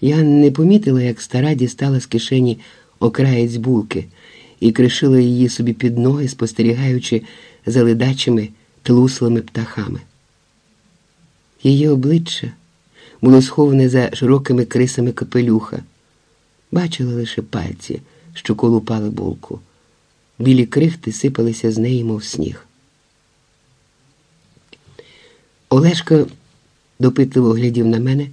Я не помітила, як стара дістала з кишені окраєць булки і кришила її собі під ноги, спостерігаючи за ледачими тлуслими птахами. Її обличчя було сховане за широкими крисами капелюха. Бачила лише пальці, що колупали булку. Білі крихти сипалися з неї, мов сніг. Олешка допитливо глядів на мене.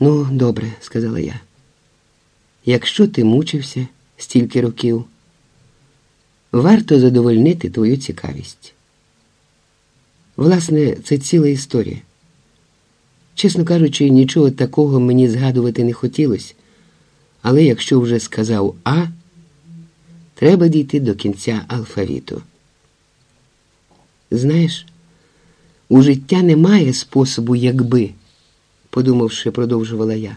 Ну, добре, сказала я. Якщо ти мучився стільки років, варто задовольнити твою цікавість. Власне, це ціла історія. Чесно кажучи, нічого такого мені згадувати не хотілося, але якщо вже сказав А, треба дійти до кінця алфавіту. Знаєш, у життя немає способу, якби, подумавши, продовжувала я.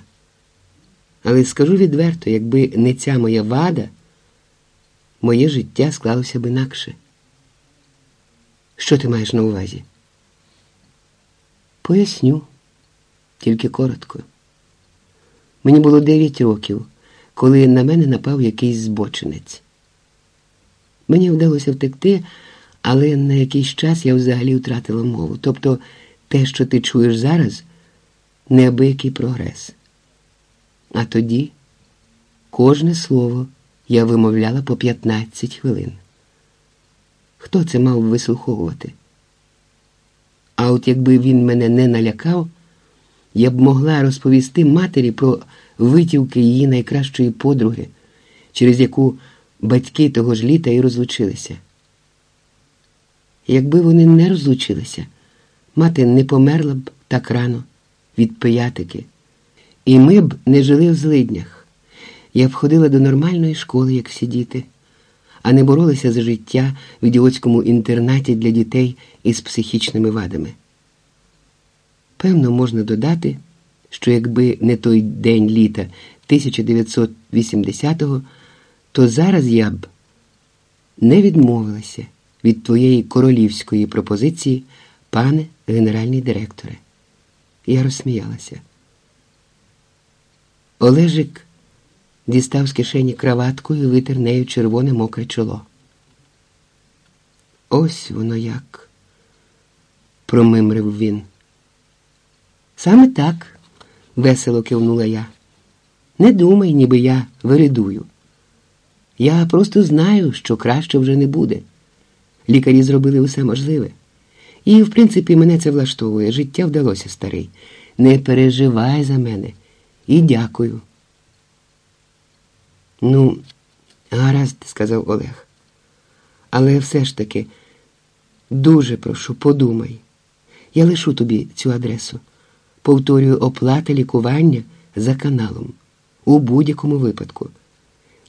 Але скажу відверто, якби не ця моя вада, моє життя склалося б інакше. Що ти маєш на увазі? Поясню, тільки коротко. Мені було дев'ять років, коли на мене напав якийсь збочинець. Мені вдалося втекти, але на якийсь час я взагалі втратила мову. Тобто те, що ти чуєш зараз, неабиякий прогрес. А тоді кожне слово я вимовляла по 15 хвилин. Хто це мав вислуховувати? А от якби він мене не налякав, я б могла розповісти матері про витівки її найкращої подруги, через яку батьки того ж літа і розлучилися. Якби вони не розлучилися, мати не померла б так рано від пиятики, і ми б не жили в злиднях. Я б ходила до нормальної школи, як всі діти, а не боролися за життя в ідіотському інтернаті для дітей із психічними вадами. Певно, можна додати, що якби не той день літа 1980-го, то зараз я б не відмовилася від твоєї королівської пропозиції, пане генеральний директоре. Я розсміялася. Олежик дістав з кишені краватку і витер нею червоне мокре чоло. Ось воно як, промимрив він. Саме так, весело кивнула я. Не думай, ніби я виридую. Я просто знаю, що краще вже не буде. Лікарі зробили усе можливе. І, в принципі, мене це влаштовує. Життя вдалося старий. Не переживай за мене і дякую. Ну, гаразд, сказав Олег. Але все ж таки, дуже прошу, подумай. Я лишу тобі цю адресу. Повторюю, оплата лікування за каналом. У будь-якому випадку.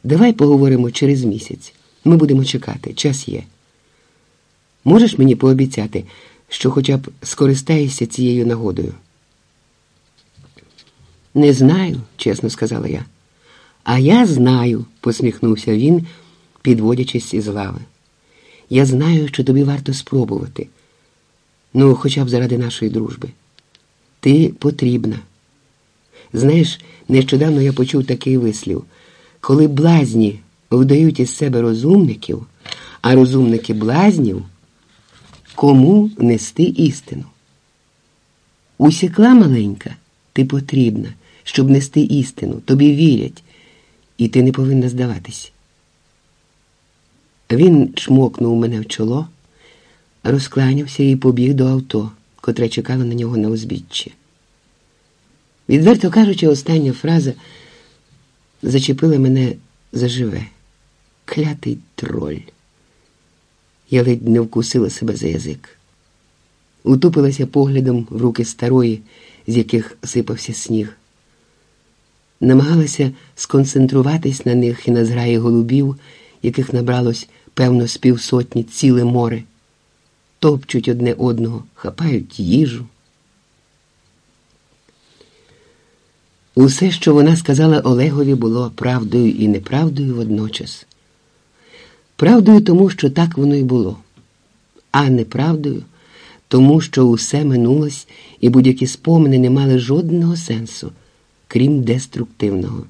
Давай поговоримо через місяць. Ми будемо чекати, час є. Можеш мені пообіцяти, що хоча б скористаєшся цією нагодою? Не знаю, чесно сказала я. А я знаю, посміхнувся він, підводячись із лави. Я знаю, що тобі варто спробувати. Ну, хоча б заради нашої дружби. Ти потрібна. Знаєш, нещодавно я почув такий вислів коли блазні вдають із себе розумників, а розумники блазнів, кому нести істину? Усікла маленька, ти потрібна, щоб нести істину, тобі вірять, і ти не повинна здаватись. Він чмокнув мене в чоло, розкланявся і побіг до авто, котре чекало на нього на узбіччі. Відверто кажучи, остання фраза зачепила мене заживе. Клятий троль. Я ледь не вкусила себе за язик. Утупилася поглядом в руки старої, з яких сипався сніг. Намагалася сконцентруватись на них і на зграї голубів, яких набралось, певно, з півсотні ціле море, топчуть одне одного, хапають їжу. Усе, що вона сказала Олегові, було правдою і неправдою водночас. Правдою тому, що так воно й було, а неправдою тому, що усе минулось і будь-які спомини не мали жодного сенсу, крім деструктивного.